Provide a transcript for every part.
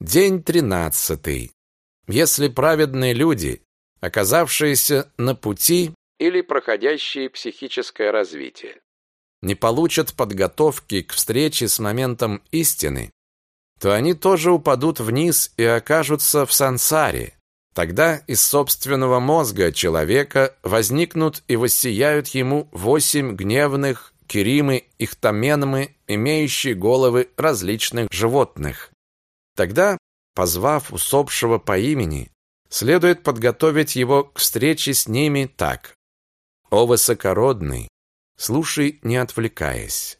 День тринадцатый. Если праведные люди, оказавшиеся на пути или проходящие психическое развитие, не получат подготовки к встрече с моментом истины, то они тоже упадут вниз и окажутся в сансаре. Тогда из собственного мозга человека возникнут и воссияют ему восемь гневных киримы ихтаменмы, имеющие головы различных животных. Тогда, позвав усопшего по имени, следует подготовить его к встрече с ними так. «О высокородный, слушай, не отвлекаясь.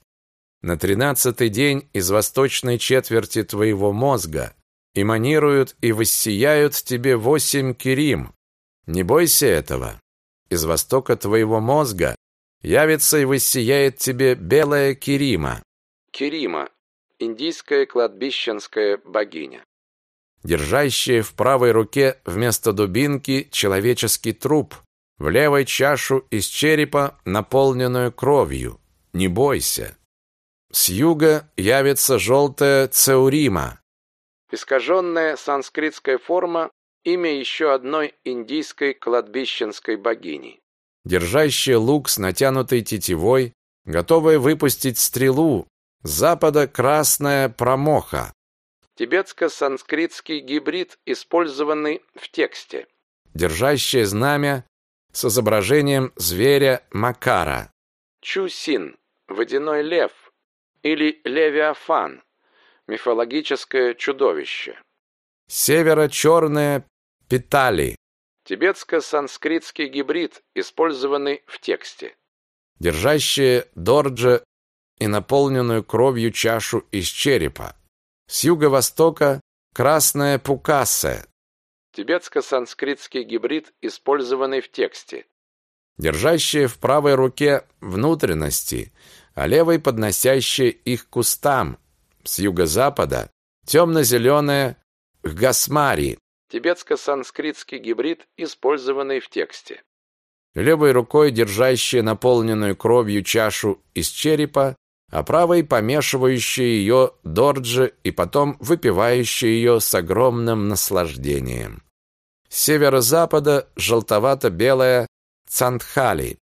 На тринадцатый день из восточной четверти твоего мозга эманируют и воссияют тебе восемь кирим. Не бойся этого. Из востока твоего мозга явится и воссияет тебе белая кирима. Кирима индийская кладбищенская богиня, держащая в правой руке вместо дубинки человеческий труп, в левой чашу из черепа, наполненную кровью. Не бойся. С юга явится желтая цеурима, искаженная санскритская форма, имя еще одной индийской кладбищенской богини, держащая лук с натянутой тетивой, готовая выпустить стрелу с запада красная промоха. Тибетско-санскритский гибрид, использованный в тексте. Держащее знамя с изображением зверя Макара. Чусин, водяной лев, или Левиафан, мифологическое чудовище. Северо-черная Питали, тибетско-санскритский гибрид, использованный в тексте. Держащая Дорджа и наполненную кровью чашу из черепа. С юго-востока красная пукаса, тибетско-санскритский гибрид, использованный в тексте. Держащая в правой руке внутренности – а левой подносящие их к кустам. С юго-запада темно-зеленая гасмари, тибетско-санскритский гибрид, использованный в тексте. Левой рукой держащая наполненную кровью чашу из черепа, а правой помешивающая ее дорджи и потом выпивающая ее с огромным наслаждением. С северо-запада желтовато-белая цандхали,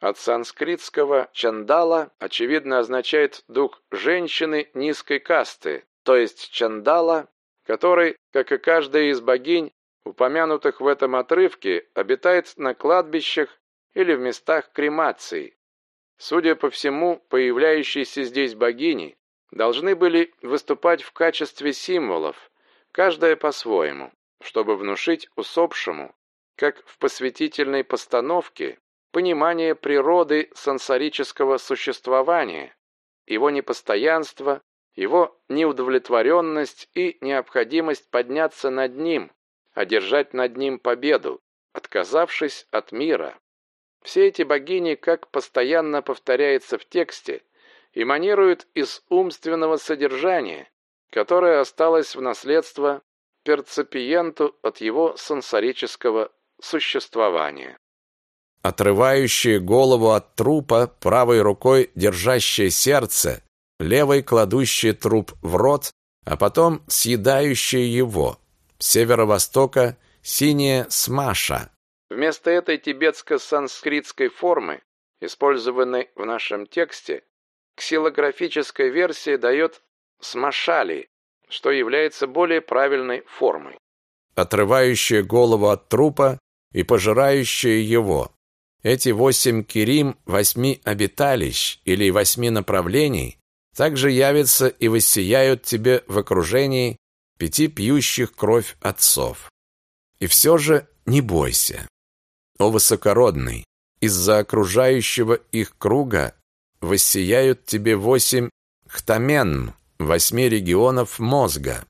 от санскритского чандала очевидно означает дух женщины низкой касты, то есть чандала, который, как и каждая из богинь, упомянутых в этом отрывке, обитает на кладбищах или в местах кремации. Судя по всему, появляющиеся здесь богини должны были выступать в качестве символов, каждая по-своему, чтобы внушить усопшему, как в посвятительной постановке, понимание природы сенсорического существования, его непостоянство, его неудовлетворенность и необходимость подняться над ним, одержать над ним победу, отказавшись от мира. Все эти богини, как постоянно повторяется в тексте, эманируют из умственного содержания, которое осталось в наследство перцепиенту от его сенсорического существования отрывающее голову от трупа, правой рукой держащее сердце, левой кладущее труп в рот, а потом съедающее его. С северо-востока синяя смаша. Вместо этой тибетско-санскритской формы, использованной в нашем тексте, ксилографическая версия дает смашали, что является более правильной формой. Отрывающая голову от трупа и пожирающая его. Эти восемь кирим восьми обиталищ или восьми направлений также явятся и воссияют тебе в окружении пяти пьющих кровь отцов. И все же не бойся. О высокородный, из-за окружающего их круга воссияют тебе восемь хтамен, восьми регионов мозга.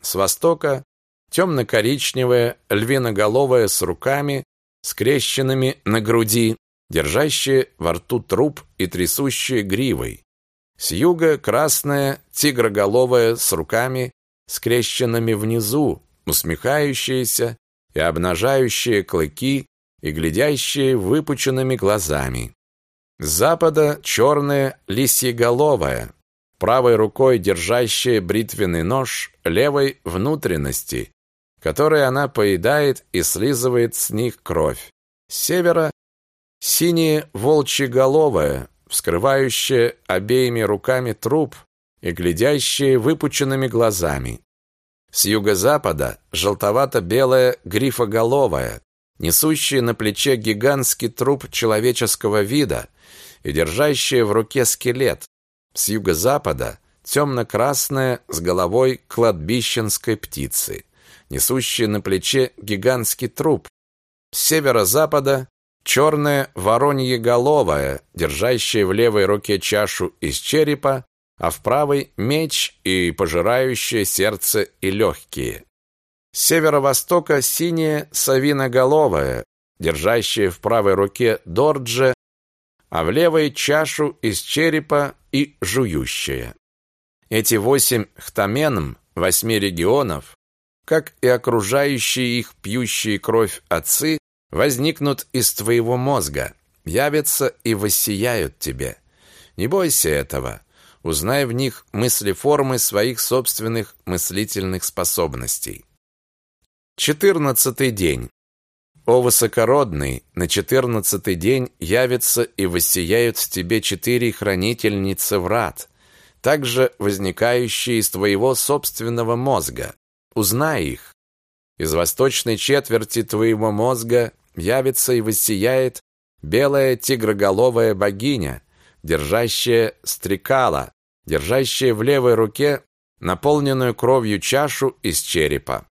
С востока темно-коричневая, львиноголовая с руками, скрещенными на груди, держащие во рту труп и трясущие гривой. С юга красная, тигроголовая с руками, скрещенными внизу, усмехающаяся и обнажающие клыки и глядящие выпученными глазами. С запада черная лисьеголовая, правой рукой держащая бритвенный нож левой внутренности, которой она поедает и слизывает с них кровь. С севера синее волчьеголовое, вскрывающее обеими руками труп и глядящее выпученными глазами. С юго-запада желтовато-белая грифоголовая, несущая на плече гигантский труп человеческого вида и держащая в руке скелет. С юго-запада темно-красная с головой кладбищенской птицы, несущая на плече гигантский труп. С северо-запада черная вороньеголовая, держащая в левой руке чашу из черепа а в правой меч и пожирающее сердце и легкие. С северо-востока синее совиноголовое, держащее в правой руке дордже, а в левой чашу из черепа и жующее. Эти восемь хтаменм восьми регионов, как и окружающие их пьющие кровь отцы, возникнут из твоего мозга, явятся и воссияют тебе. Не бойся этого. Узнай в них мысли-формы своих собственных мыслительных способностей. Четырнадцатый день. О высокородный, на четырнадцатый день явятся и воссияют в тебе четыре хранительницы врат, также возникающие из твоего собственного мозга. Узнай их. Из восточной четверти твоего мозга явится и воссияет белая тигроголовая богиня, держащая стрекала, держащая в левой руке наполненную кровью чашу из черепа.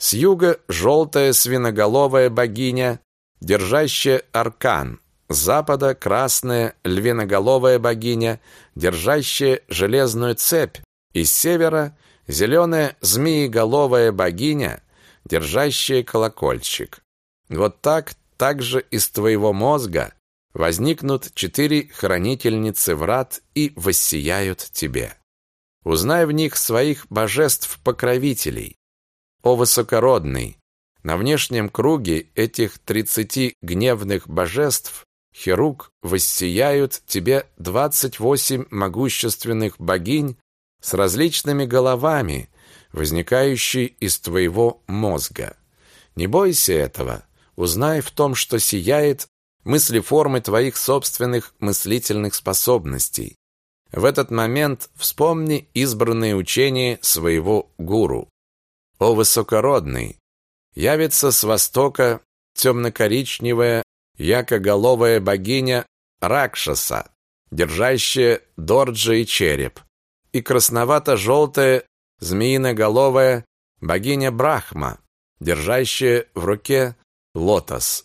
С юга желтая свиноголовая богиня, держащая аркан, с запада красная львиноголовая богиня, держащая железную цепь, и с севера зеленая змееголовая богиня, держащая колокольчик. Вот так также из твоего мозга возникнут четыре хранительницы врат и воссияют тебе. Узнай в них своих божеств-покровителей. О высокородный, на внешнем круге этих тридцати гневных божеств Херук воссияют тебе двадцать восемь могущественных богинь с различными головами, возникающие из твоего мозга. Не бойся этого, узнай в том, что сияет мысли формы твоих собственных мыслительных способностей. В этот момент вспомни избранные учения своего гуру. О высокородный! Явится с востока темно-коричневая, якоголовая богиня Ракшаса, держащая дорджа и череп, и красновато-желтая змеиноголовая богиня Брахма, держащая в руке лотос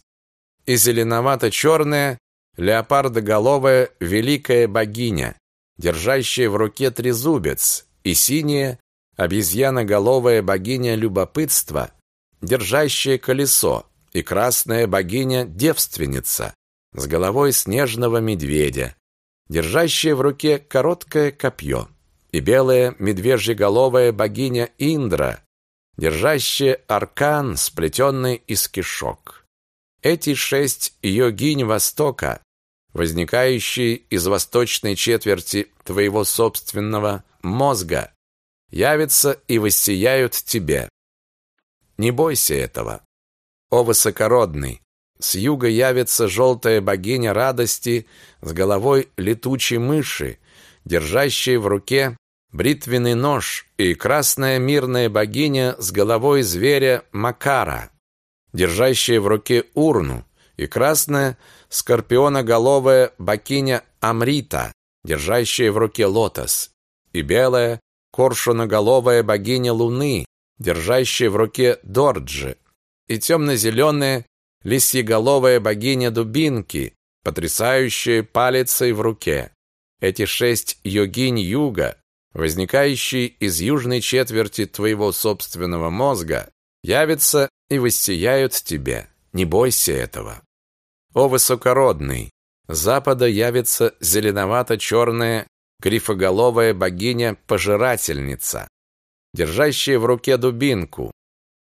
и зеленовато-черная, леопардоголовая великая богиня, держащая в руке трезубец, и синяя, обезьяноголовая богиня любопытства, держащая колесо, и красная богиня-девственница с головой снежного медведя, держащая в руке короткое копье, и белая медвежьеголовая богиня Индра, держащая аркан, сплетенный из кишок. Эти шесть йогинь Востока, возникающие из восточной четверти твоего собственного мозга, явятся и воссияют тебе. Не бойся этого. О высокородный, с юга явится желтая богиня радости с головой летучей мыши, держащей в руке бритвенный нож, и красная мирная богиня с головой зверя Макара держащая в руке урну, и красная скорпионоголовая бакиня Амрита, держащая в руке лотос, и белая коршуноголовая богиня Луны, держащая в руке Дорджи, и темно-зеленая лисьеголовая богиня Дубинки, потрясающая палицей в руке. Эти шесть йогинь юга, возникающие из южной четверти твоего собственного мозга, явятся и воссияют тебе. Не бойся этого. О высокородный, с запада явится зеленовато-черная грифоголовая богиня-пожирательница, держащая в руке дубинку,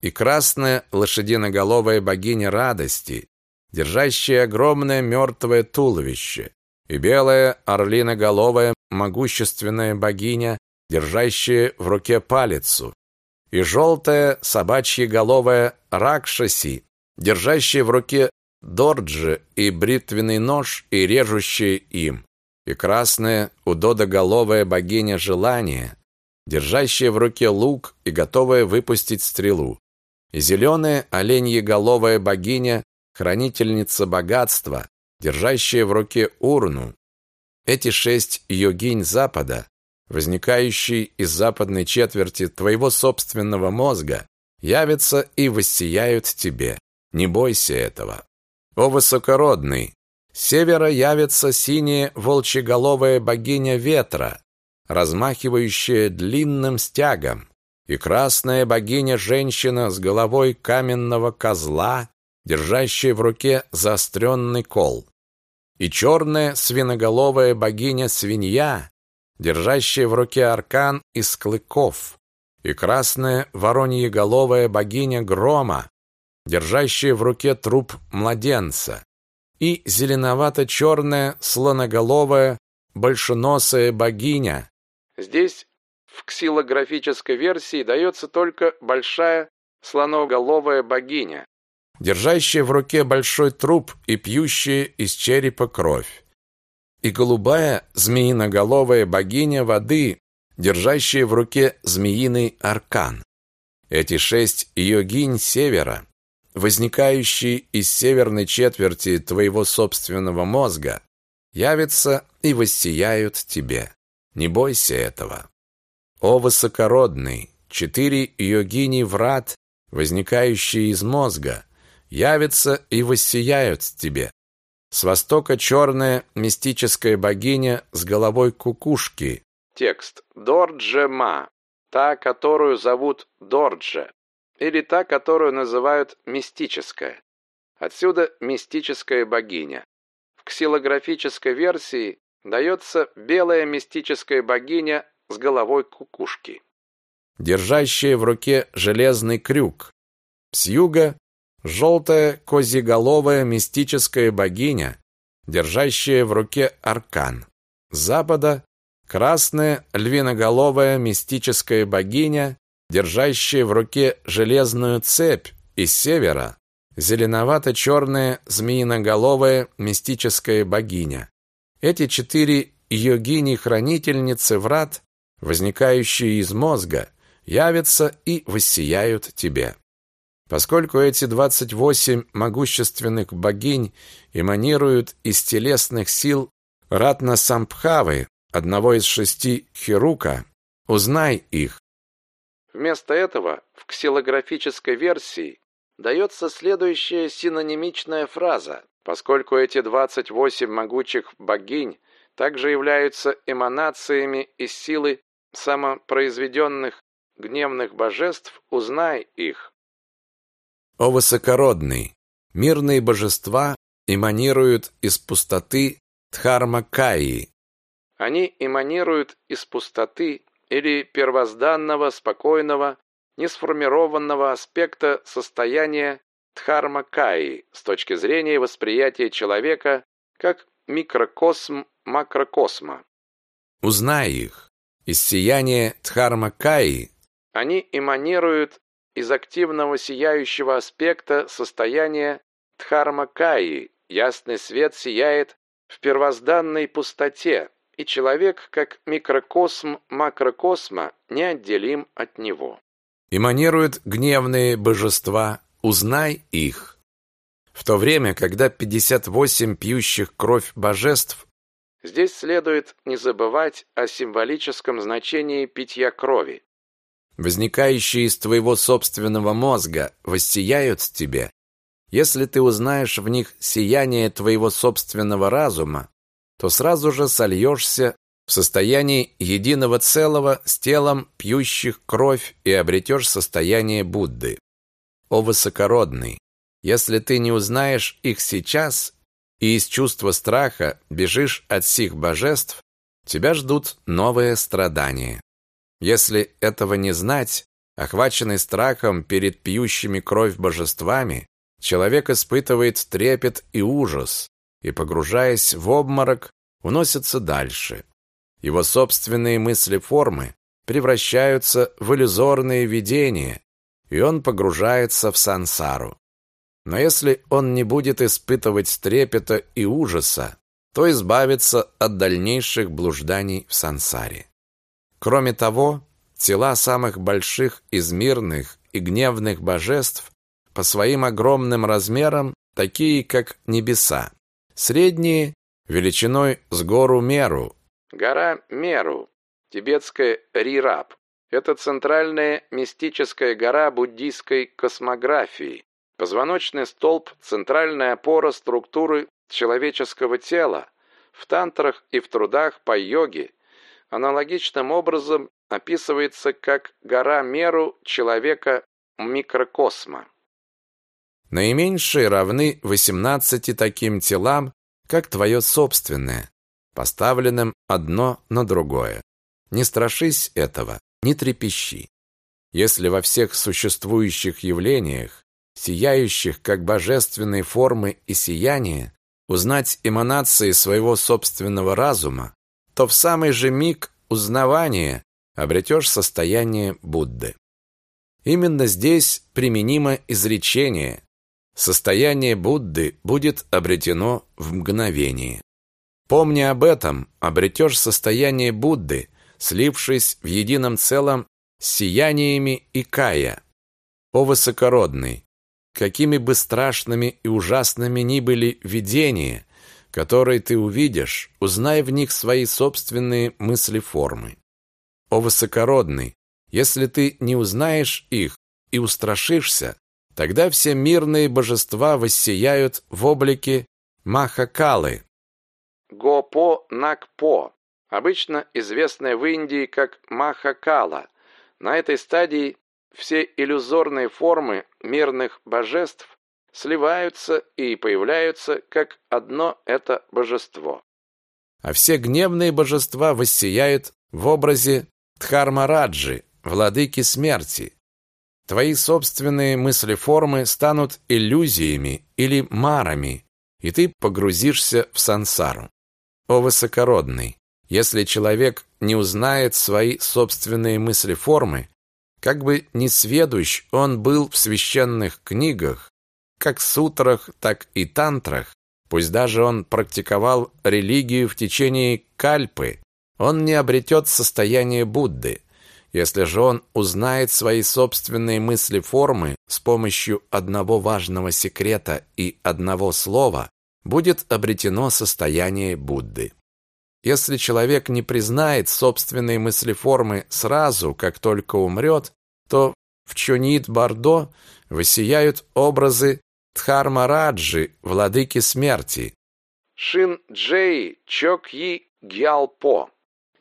и красная лошадиноголовая богиня радости, держащая огромное мертвое туловище, и белая орлиноголовая могущественная богиня, держащая в руке палицу, и желтая собачья-головая Ракшаси, держащая в руке дорджи и бритвенный нож и режущая им, и красная удодоголовая богиня желания, держащая в руке лук и готовая выпустить стрелу, и зеленая оленьеголовая богиня, хранительница богатства, держащая в руке урну. Эти шесть йогинь Запада, возникающие из западной четверти твоего собственного мозга, явятся и воссияют тебе. Не бойся этого. О высокородный, с севера явится синяя волчьеголовая богиня ветра, размахивающая длинным стягом, и красная богиня-женщина с головой каменного козла, держащая в руке заостренный кол, и черная свиноголовая богиня-свинья, держащая в руке аркан из клыков, и красная вороньеголовая богиня грома, держащая в руке труп младенца, и зеленовато-черная слоноголовая большеносая богиня. Здесь в ксилографической версии дается только большая слоноголовая богиня, держащая в руке большой труп и пьющая из черепа кровь, и голубая змеиноголовая богиня воды, держащая в руке змеиный аркан. Эти шесть йогинь севера, возникающие из северной четверти твоего собственного мозга, явятся и воссияют тебе. Не бойся этого. О высокородный, четыре йогини врат, возникающие из мозга, явятся и воссияют тебе. С востока черная мистическая богиня с головой кукушки. Текст. Дорджема, та, которую зовут Дордже, или та, которую называют мистическая. Отсюда мистическая богиня. В ксилографической версии дается белая мистическая богиня с головой кукушки. Держащая в руке железный крюк. С юга желтая козьеголовая мистическая богиня, держащая в руке аркан. С запада красная львиноголовая мистическая богиня, держащая в руке железную цепь. Из севера зеленовато-черная змеиноголовая мистическая богиня. Эти четыре йогини-хранительницы врат, возникающие из мозга, явятся и воссияют тебе. Поскольку эти 28 могущественных богинь эманируют из телесных сил Ратна Самбхавы, одного из шести Хирука, узнай их. Вместо этого в ксилографической версии дается следующая синонимичная фраза, поскольку эти 28 могучих богинь также являются эманациями из силы самопроизведенных гневных божеств, узнай их. О высокородный! Мирные божества эманируют из пустоты Дхармакаи. Они эманируют из пустоты или первозданного, спокойного, несформированного аспекта состояния Дхармакаи с точки зрения восприятия человека как микрокосм макрокосма. Узнай их. Из сияния Дхармакаи они эманируют из активного сияющего аспекта состояния Дхармакаи. Ясный свет сияет в первозданной пустоте, и человек, как микрокосм макрокосма, неотделим от него. Эманируют гневные божества, узнай их. В то время, когда 58 пьющих кровь божеств, здесь следует не забывать о символическом значении питья крови. Возникающие из твоего собственного мозга воссияют тебе. Если ты узнаешь в них сияние твоего собственного разума, то сразу же сольешься в состоянии единого целого с телом пьющих кровь и обретешь состояние Будды. О высокородный! Если ты не узнаешь их сейчас и из чувства страха бежишь от сих божеств, тебя ждут новые страдания. Если этого не знать, охваченный страхом перед пьющими кровь божествами, человек испытывает трепет и ужас, и, погружаясь в обморок, уносится дальше. Его собственные мысли-формы превращаются в иллюзорные видения, и он погружается в сансару. Но если он не будет испытывать трепета и ужаса, то избавится от дальнейших блужданий в сансаре. Кроме того, тела самых больших из мирных и гневных божеств по своим огромным размерам такие, как небеса. Средние величиной с гору Меру. Гора Меру, тибетская Рираб. Это центральная мистическая гора буддийской космографии. Позвоночный столб – центральная опора структуры человеческого тела. В тантрах и в трудах по йоге аналогичным образом описывается как гора меру человека микрокосма. Наименьшие равны 18 таким телам, как твое собственное, поставленным одно на другое. Не страшись этого, не трепещи. Если во всех существующих явлениях, сияющих как божественные формы и сияния, узнать эманации своего собственного разума, то в самый же миг узнавания обретешь состояние Будды. Именно здесь применимо изречение «Состояние Будды будет обретено в мгновение». Помни об этом, обретешь состояние Будды, слившись в едином целом с сияниями кая. О высокородный, какими бы страшными и ужасными ни были видения, которые ты увидишь, узнай в них свои собственные мысли-формы. О высокородный, если ты не узнаешь их и устрашишься, тогда все мирные божества воссияют в облике Махакалы. Гопо-Накпо, обычно известная в Индии как Махакала. На этой стадии все иллюзорные формы мирных божеств сливаются и появляются как одно это божество. А все гневные божества воссияют в образе Дхармараджи, владыки смерти. Твои собственные мысли-формы станут иллюзиями или марами, и ты погрузишься в сансару. О высокородный, если человек не узнает свои собственные мысли-формы, как бы ни сведущ он был в священных книгах, как сутрах, так и тантрах, пусть даже он практиковал религию в течение кальпы, он не обретет состояние Будды. Если же он узнает свои собственные мысли-формы с помощью одного важного секрета и одного слова, будет обретено состояние Будды. Если человек не признает собственные мыслеформы сразу, как только умрет, то в Чонит-Бардо высияют образы Дхармараджи, владыки смерти. Шин-Джей Чок-Yi Гьялпо.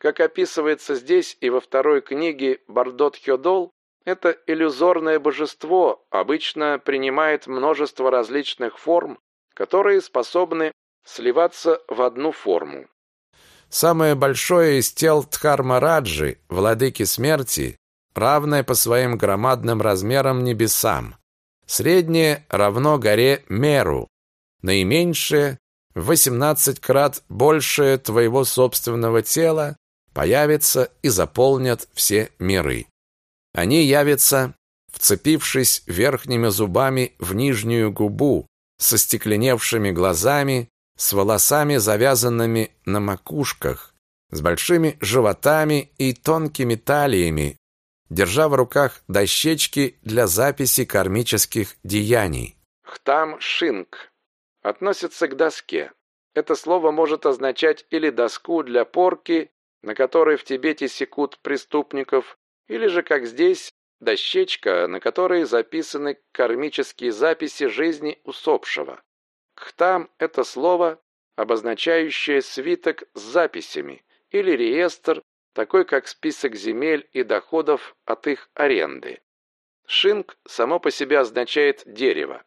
Как описывается здесь и во второй книге Бардот Хёдол, это иллюзорное божество обычно принимает множество различных форм, которые способны сливаться в одну форму. Самое большое из тел Дхармараджи, владыки смерти, равное по своим громадным размерам небесам. Среднее равно горе Меру, наименьшее в 18 крат большее твоего собственного тела появится и заполнят все миры. Они явятся, вцепившись верхними зубами в нижнюю губу, со стекленевшими глазами, с волосами, завязанными на макушках, с большими животами и тонкими талиями, держа в руках дощечки для записи кармических деяний. Хтам-шинг относится к доске. Это слово может означать или доску для порки, на которой в Тибете секут преступников, или же, как здесь, дощечка, на которой записаны кармические записи жизни усопшего. Хтам – это слово, обозначающее свиток с записями или реестр, такой как список земель и доходов от их аренды. Шинг само по себе означает «дерево».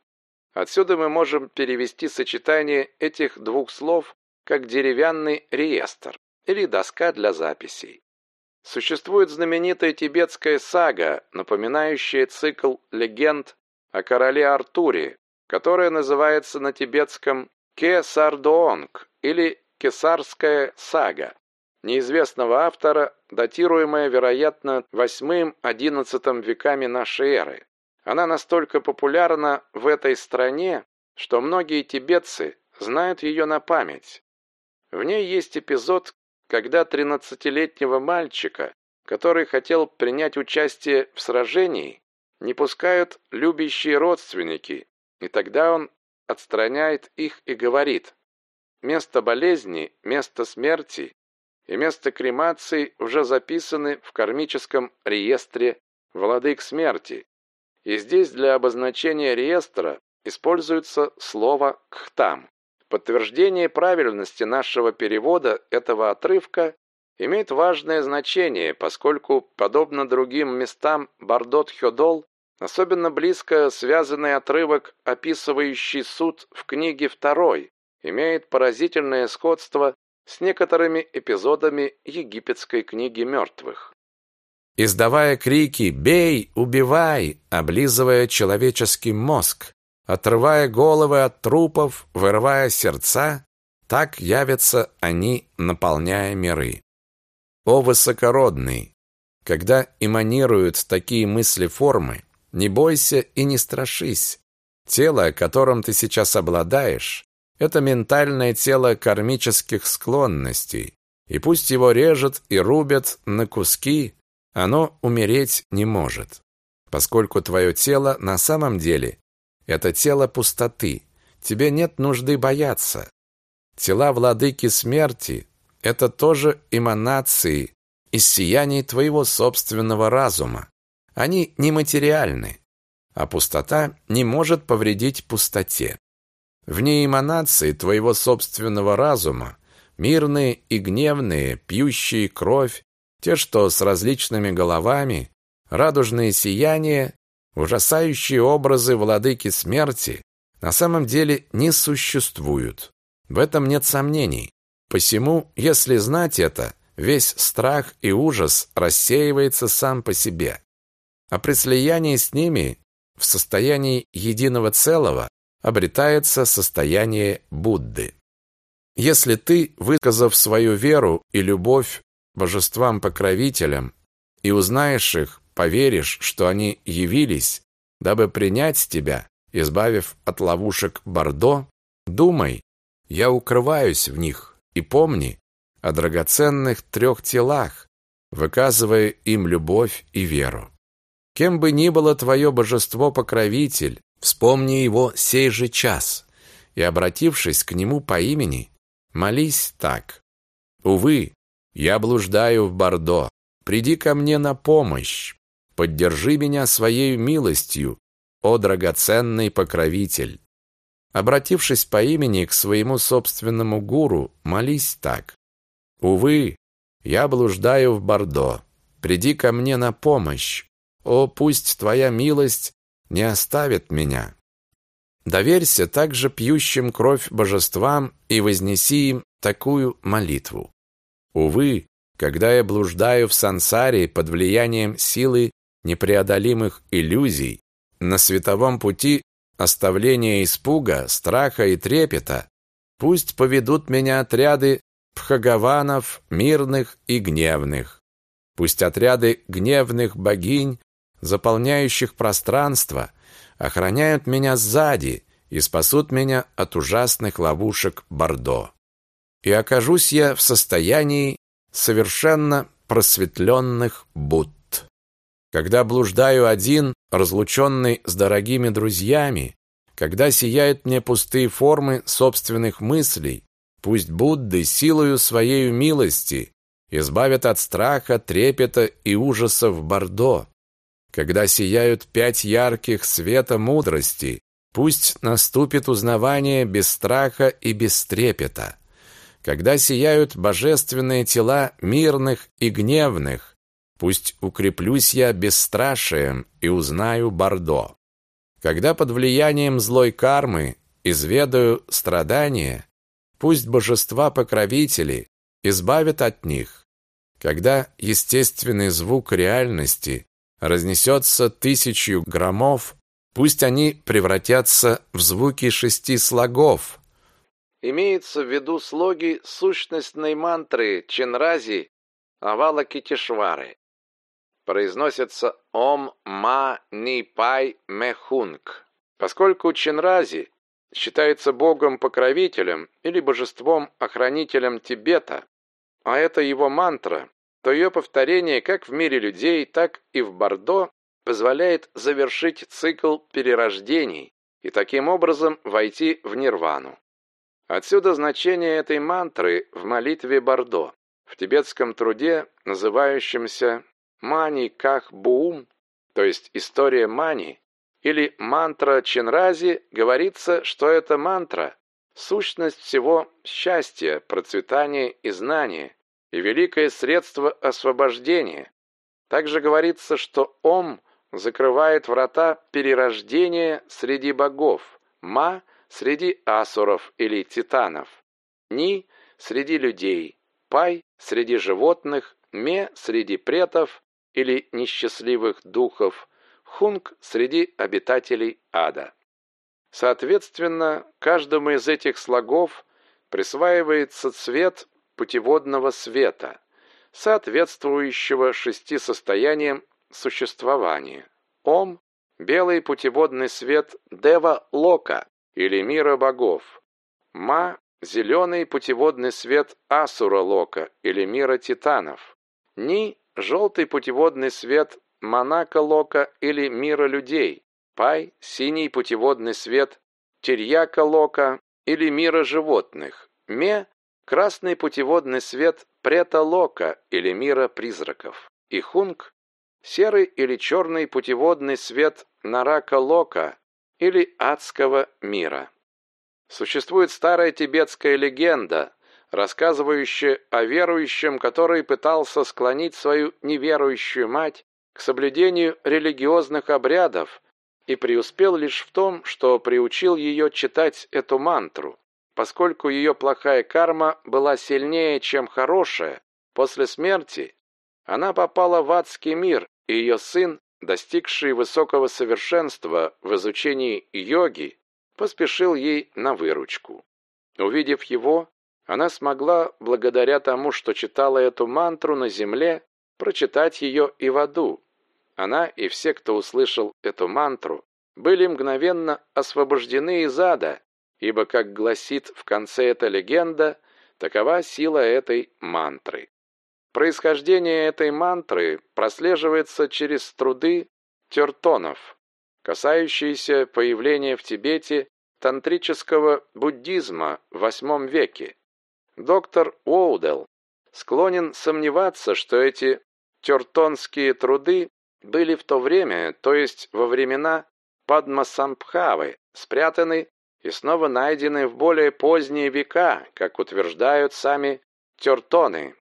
Отсюда мы можем перевести сочетание этих двух слов как деревянный реестр или доска для записей. Существует знаменитая тибетская сага, напоминающая цикл легенд о короле Артуре, которая называется на тибетском Кесардоонг или Кесарская сага. неизвестного автора, датируемая, вероятно, VIII-XI веками нашей эры. Она настолько популярна в этой стране, что многие тибетцы знают ее на память. В ней есть эпизод, когда 13-летнего мальчика, который хотел принять участие в сражении, не пускают любящие родственники, и тогда он отстраняет их и говорит, место болезни, место смерти и место кремации уже записаны в кармическом реестре владык смерти, и здесь для обозначения реестра используется слово «кхтам». Подтверждение правильности нашего перевода этого отрывка имеет важное значение, поскольку, подобно другим местам Бардот-Хёдол, особенно близко связанный отрывок, описывающий суд в книге второй, имеет поразительное сходство с некоторыми эпизодами египетской книги мертвых. Издавая крики «Бей! Убивай!», облизывая человеческий мозг, отрывая головы от трупов, вырывая сердца, так явятся они, наполняя миры. О высокородный! Когда эманируют такие мысли-формы, не бойся и не страшись. Тело, которым ты сейчас обладаешь, это ментальное тело кармических склонностей, и пусть его режут и рубят на куски, оно умереть не может, поскольку твое тело на самом деле это тело пустоты. Тебе нет нужды бояться. Тела владыки смерти это тоже эманации из сияний твоего собственного разума. Они нематериальны, а пустота не может повредить пустоте. Вне эманации твоего собственного разума, мирные и гневные, пьющие кровь, те, что с различными головами, радужные сияния, ужасающие образы владыки смерти, на самом деле не существуют. В этом нет сомнений. Посему, если знать это, весь страх и ужас рассеивается сам по себе. А при слиянии с ними, в состоянии единого целого, обретается состояние Будды. Если ты, выказав свою веру и любовь божествам-покровителям, и узнаешь их, поверишь, что они явились, дабы принять тебя, избавив от ловушек Бордо, думай, я укрываюсь в них, и помни о драгоценных трех телах, выказывая им любовь и веру. Кем бы ни было твое божество-покровитель, вспомни его сей же час и, обратившись к нему по имени, молись так. «Увы, я блуждаю в Бордо, приди ко мне на помощь, поддержи меня своей милостью, о драгоценный покровитель». Обратившись по имени к своему собственному гуру, молись так. «Увы, я блуждаю в Бордо. Приди ко мне на помощь. О, пусть твоя милость не оставит меня». Доверься также пьющим кровь божествам и вознеси им такую молитву. Увы, когда я блуждаю в сансаре под влиянием силы непреодолимых иллюзий, на световом пути оставление испуга, страха и трепета, пусть поведут меня отряды пхагаванов, мирных и гневных. Пусть отряды гневных богинь, заполняющих пространство, охраняют меня сзади и спасут меня от ужасных ловушек Бордо. И окажусь я в состоянии совершенно просветленных Будд. Когда блуждаю один, разлученный с дорогими друзьями, когда сияют мне пустые формы собственных мыслей, пусть Будды силою своей милости избавят от страха, трепета и ужаса в Бордо. Когда сияют пять ярких света мудрости, пусть наступит узнавание без страха и без трепета. Когда сияют божественные тела мирных и гневных, Пусть укреплюсь я бесстрашием и узнаю Бордо. Когда под влиянием злой кармы изведаю страдания, пусть божества-покровители избавят от них. Когда естественный звук реальности разнесется тысячью громов, пусть они превратятся в звуки шести слогов. имеются в виду слоги сущностной мантры Ченрази Авалакитишвары. Произносится Ом Ма Ни Пай Мехунг. Поскольку Ченрази считается богом-покровителем или божеством-охранителем Тибета, а это его мантра, то ее повторение как в мире людей, так и в Бордо позволяет завершить цикл перерождений и таким образом войти в нирвану. Отсюда значение этой мантры в молитве Бордо. В тибетском труде, называющемся Мани Ках Буум, то есть история Мани, или мантра Ченрази, говорится, что эта мантра – сущность всего счастья, процветания и знания, и великое средство освобождения. Также говорится, что Ом закрывает врата перерождения среди богов, Ма – среди асуров или титанов, Ни – среди людей, Пай – среди животных, Ме – среди претов или несчастливых духов, Хунг – среди обитателей ада. Соответственно, каждому из этих слогов присваивается цвет путеводного света, соответствующего шести состояниям существования. Ом – белый путеводный свет Дева Лока или мира богов. Ма – зеленый путеводный свет Асура Лока или мира титанов. Ни – желтый путеводный свет Манака Лока или мира людей. Пай – синий путеводный свет Тирьяка Лока или мира животных. Ме красный путеводный свет Прета-Лока или мира призраков, и Хунг – серый или черный путеводный свет Нарака-Лока или адского мира. Существует старая тибетская легенда, рассказывающая о верующем, который пытался склонить свою неверующую мать к соблюдению религиозных обрядов и преуспел лишь в том, что приучил ее читать эту мантру. Поскольку ее плохая карма была сильнее, чем хорошая, после смерти она попала в адский мир, и ее сын, достигший высокого совершенства в изучении йоги, поспешил ей на выручку. Увидев его, она смогла, благодаря тому, что читала эту мантру на земле, прочитать ее и в аду. Она и все, кто услышал эту мантру, были мгновенно освобождены из ада ибо, как гласит в конце эта легенда, такова сила этой мантры. Происхождение этой мантры прослеживается через труды тертонов, касающиеся появления в Тибете тантрического буддизма в VIII веке. Доктор Уоудел склонен сомневаться, что эти тертонские труды были в то время, то есть во времена Падмасамбхавы, спрятаны и снова найдены в более поздние века, как утверждают сами тертоны,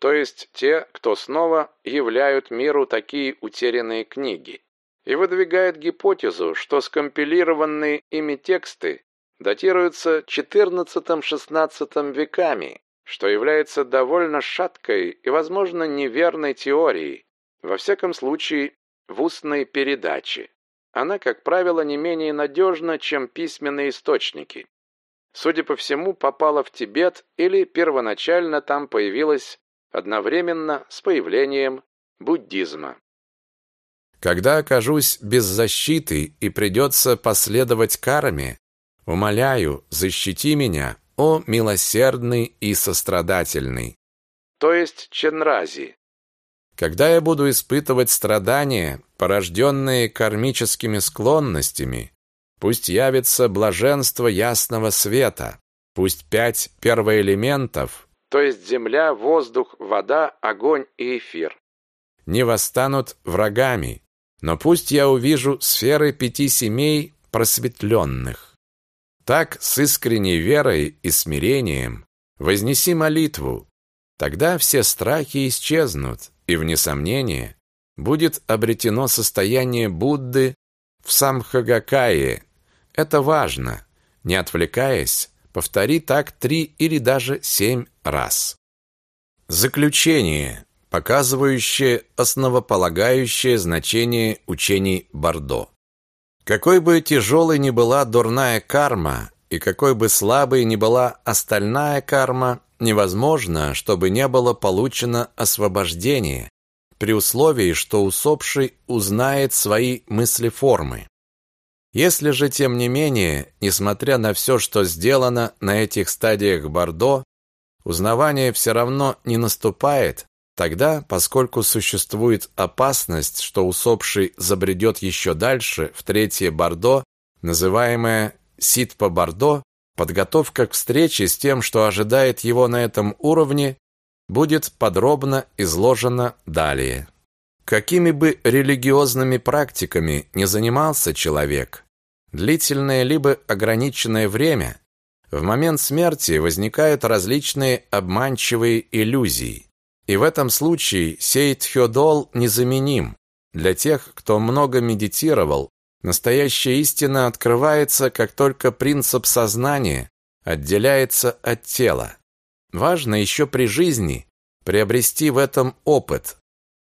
то есть те, кто снова являют миру такие утерянные книги, и выдвигает гипотезу, что скомпилированные ими тексты датируются XIV-XVI веками, что является довольно шаткой и, возможно, неверной теорией, во всяком случае, в устной передаче она, как правило, не менее надежна, чем письменные источники. Судя по всему, попала в Тибет или первоначально там появилась одновременно с появлением буддизма. Когда окажусь без защиты и придется последовать карме, умоляю, защити меня, о милосердный и сострадательный. То есть Ченрази. Когда я буду испытывать страдания, порожденные кармическими склонностями, пусть явится блаженство ясного света, пусть пять первоэлементов, то есть земля, воздух, вода, огонь и эфир, не восстанут врагами, но пусть я увижу сферы пяти семей просветленных. Так с искренней верой и смирением вознеси молитву, тогда все страхи исчезнут, и, вне сомнения, будет обретено состояние Будды в Самхагакае. Это важно. Не отвлекаясь, повтори так три или даже семь раз. Заключение, показывающее основополагающее значение учений Бордо. Какой бы тяжелой ни была дурная карма, и какой бы слабой ни была остальная карма, невозможно, чтобы не было получено освобождение, при условии, что усопший узнает свои мыслеформы. Если же, тем не менее, несмотря на все, что сделано на этих стадиях Бордо, узнавание все равно не наступает, тогда, поскольку существует опасность, что усопший забредет еще дальше, в третье Бордо, называемое Ситпо-Бордо, подготовка к встрече с тем, что ожидает его на этом уровне, будет подробно изложена далее. Какими бы религиозными практиками не занимался человек, длительное либо ограниченное время, в момент смерти возникают различные обманчивые иллюзии. И в этом случае сей тхёдол незаменим. Для тех, кто много медитировал, настоящая истина открывается, как только принцип сознания отделяется от тела. Важно еще при жизни приобрести в этом опыт.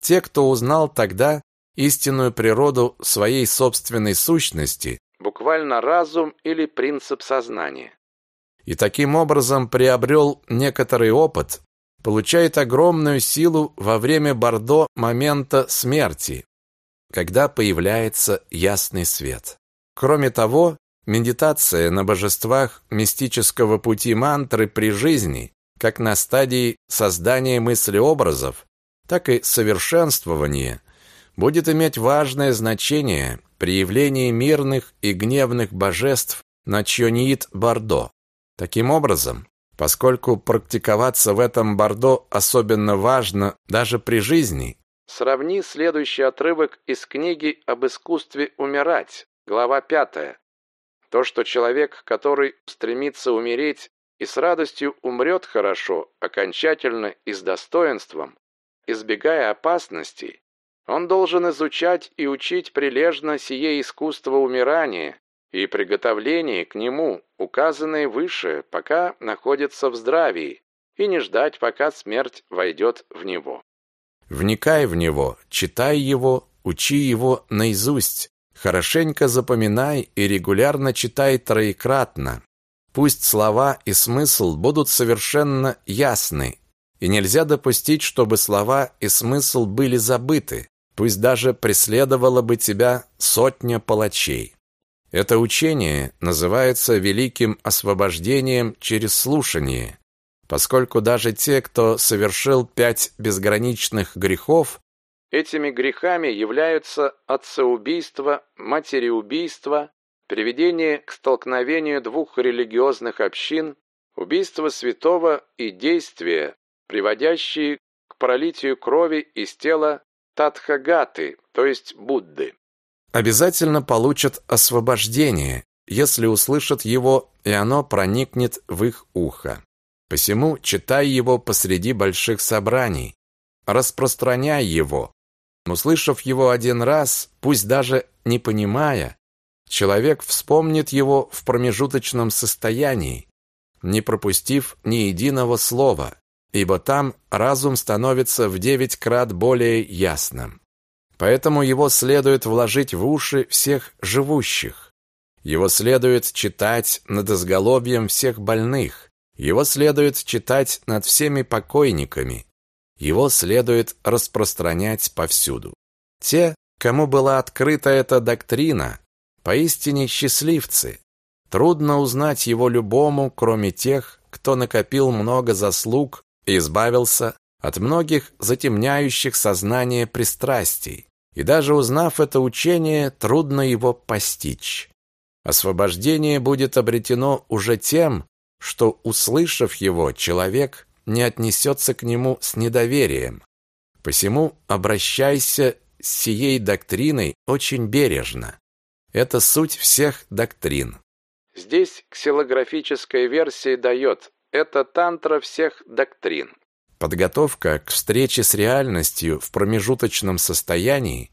Те, кто узнал тогда истинную природу своей собственной сущности, буквально разум или принцип сознания, и таким образом приобрел некоторый опыт, получает огромную силу во время Бордо момента смерти, когда появляется ясный свет. Кроме того, медитация на божествах мистического пути мантры при жизни как на стадии создания мыслеобразов, так и совершенствования, будет иметь важное значение при явлении мирных и гневных божеств на Чьоньит Бордо. Таким образом, поскольку практиковаться в этом Бордо особенно важно даже при жизни, сравни следующий отрывок из книги об искусстве умирать, глава 5. То, что человек, который стремится умереть, и с радостью умрет хорошо, окончательно и с достоинством, избегая опасностей, он должен изучать и учить прилежно сие искусство умирания и приготовление к нему, указанные выше, пока находится в здравии, и не ждать, пока смерть войдет в него. Вникай в него, читай его, учи его наизусть, хорошенько запоминай и регулярно читай троекратно, Пусть слова и смысл будут совершенно ясны, и нельзя допустить, чтобы слова и смысл были забыты, пусть даже преследовало бы тебя сотня палачей. Это учение называется великим освобождением через слушание, поскольку даже те, кто совершил пять безграничных грехов, этими грехами являются отцеубийство, матереубийство, приведение к столкновению двух религиозных общин, убийство святого и действия, приводящие к пролитию крови из тела Татхагаты, то есть Будды. Обязательно получат освобождение, если услышат его, и оно проникнет в их ухо. Посему читай его посреди больших собраний, распространяй его. Услышав его один раз, пусть даже не понимая, Человек вспомнит его в промежуточном состоянии, не пропустив ни единого слова, ибо там разум становится в девять крат более ясным. Поэтому его следует вложить в уши всех живущих. Его следует читать над изголовьем всех больных. Его следует читать над всеми покойниками. Его следует распространять повсюду. Те, кому была открыта эта доктрина, Поистине счастливцы. Трудно узнать его любому, кроме тех, кто накопил много заслуг и избавился от многих затемняющих сознание пристрастий. И даже узнав это учение, трудно его постичь. Освобождение будет обретено уже тем, что, услышав его, человек не отнесется к нему с недоверием. Посему обращайся с сией доктриной очень бережно. Это суть всех доктрин. Здесь ксилографическая версия дает «это тантра всех доктрин». Подготовка к встрече с реальностью в промежуточном состоянии,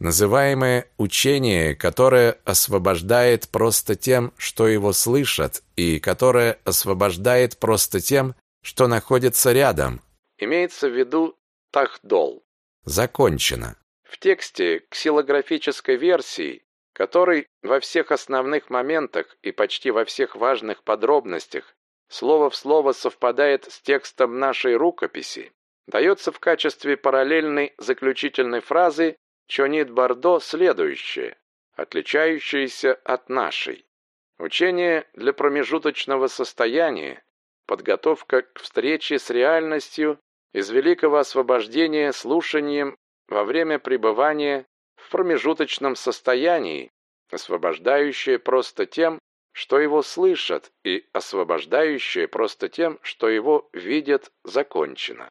называемое учение, которое освобождает просто тем, что его слышат, и которое освобождает просто тем, что находится рядом. Имеется в виду тахдол. Закончено. В тексте ксилографической версии который во всех основных моментах и почти во всех важных подробностях слово в слово совпадает с текстом нашей рукописи, дается в качестве параллельной заключительной фразы Чонит Бардо следующее, отличающееся от нашей. Учение для промежуточного состояния, подготовка к встрече с реальностью из великого освобождения слушанием во время пребывания в промежуточном состоянии, освобождающее просто тем, что его слышат, и освобождающее просто тем, что его видят, закончено.